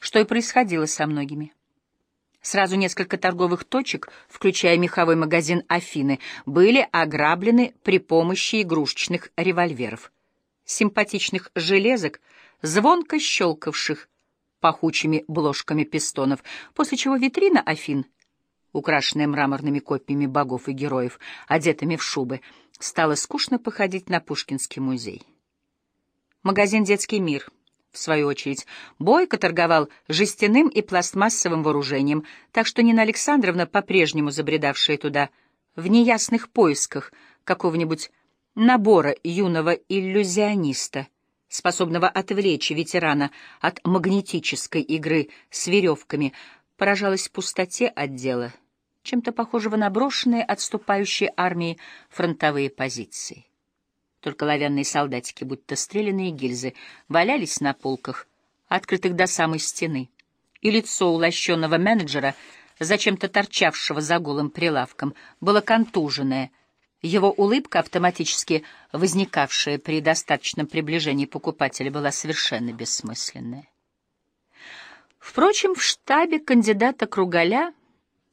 что и происходило со многими. Сразу несколько торговых точек, включая меховой магазин «Афины», были ограблены при помощи игрушечных револьверов, симпатичных железок, звонко щелкавших пахучими бложками пистонов, после чего витрина «Афин», украшенная мраморными копиями богов и героев, одетыми в шубы, стала скучно походить на Пушкинский музей. Магазин «Детский мир» в свою очередь, бойко торговал жестяным и пластмассовым вооружением, так что Нина Александровна, по-прежнему забредавшая туда, в неясных поисках какого-нибудь набора юного иллюзиониста, способного отвлечь ветерана от магнетической игры с веревками, поражалась пустоте отдела, чем-то похожего на брошенные отступающие армии фронтовые позиции. Только лавянные солдатики, будто стрелянные гильзы, валялись на полках, открытых до самой стены. И лицо улощенного менеджера, зачем-то торчавшего за голым прилавком, было контуженное. Его улыбка, автоматически возникавшая при достаточном приближении покупателя, была совершенно бессмысленная. Впрочем, в штабе кандидата Кругаля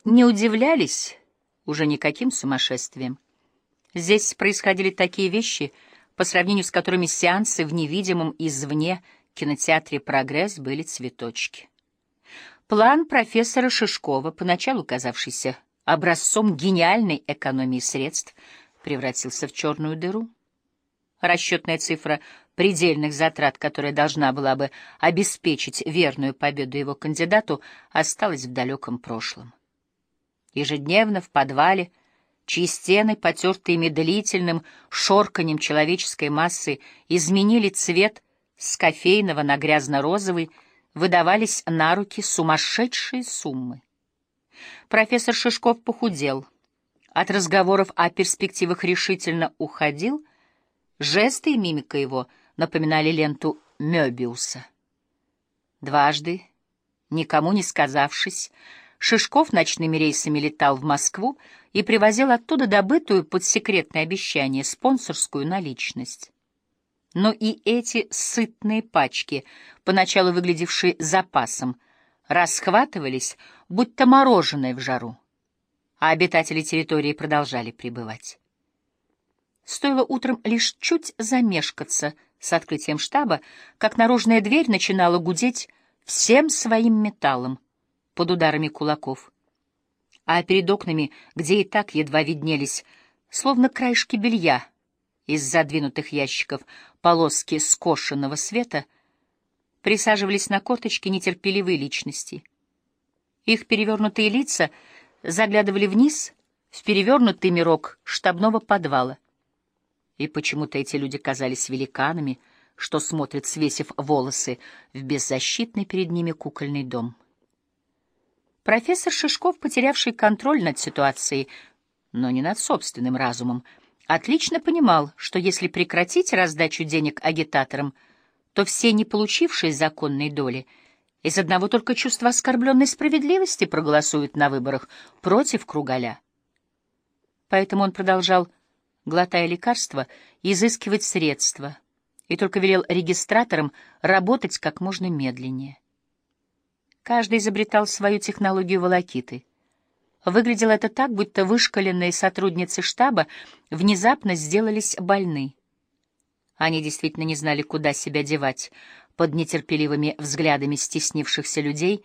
не удивлялись уже никаким сумасшествием. Здесь происходили такие вещи, по сравнению с которыми сеансы в невидимом извне кинотеатре «Прогресс» были цветочки. План профессора Шишкова, поначалу казавшийся образцом гениальной экономии средств, превратился в черную дыру. Расчетная цифра предельных затрат, которая должна была бы обеспечить верную победу его кандидату, осталась в далеком прошлом. Ежедневно в подвале чьи стены, потертые медлительным шорканем человеческой массы, изменили цвет с кофейного на грязно-розовый, выдавались на руки сумасшедшие суммы. Профессор Шишков похудел, от разговоров о перспективах решительно уходил, жесты и мимика его напоминали ленту Мёбиуса. Дважды, никому не сказавшись, Шишков ночными рейсами летал в Москву и привозил оттуда добытую под секретное обещание спонсорскую наличность. Но и эти сытные пачки, поначалу выглядевшие запасом, расхватывались, будто мороженое в жару, а обитатели территории продолжали пребывать. Стоило утром лишь чуть замешкаться с открытием штаба, как наружная дверь начинала гудеть всем своим металлом — под ударами кулаков. А перед окнами, где и так едва виднелись, словно краешки белья из задвинутых ящиков, полоски скошенного света, присаживались на корточки нетерпеливые личности. Их перевернутые лица заглядывали вниз в перевернутый мирок штабного подвала. И почему-то эти люди казались великанами, что смотрят, свесив волосы, в беззащитный перед ними кукольный дом. Профессор Шишков, потерявший контроль над ситуацией, но не над собственным разумом, отлично понимал, что если прекратить раздачу денег агитаторам, то все не получившие законной доли из одного только чувства оскорбленной справедливости проголосуют на выборах против Кругаля. Поэтому он продолжал, глотая лекарства, изыскивать средства и только велел регистраторам работать как можно медленнее. Каждый изобретал свою технологию волокиты. Выглядело это так, будто вышкаленные сотрудницы штаба внезапно сделались больны. Они действительно не знали, куда себя девать под нетерпеливыми взглядами стеснившихся людей,